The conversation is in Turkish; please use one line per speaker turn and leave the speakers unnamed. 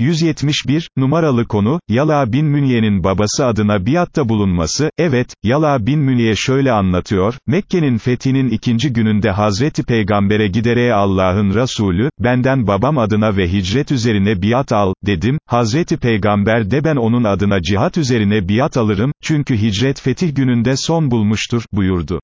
171, numaralı konu, Yala bin Münye'nin babası adına biatta bulunması, evet, Yala bin Münye şöyle anlatıyor, Mekke'nin fethinin ikinci gününde Hazreti Peygamber'e giderek Allah'ın Resulü, benden babam adına ve hicret üzerine biat al, dedim, Hazreti Peygamber de ben onun adına cihat üzerine biat alırım, çünkü hicret fetih gününde son bulmuştur, buyurdu.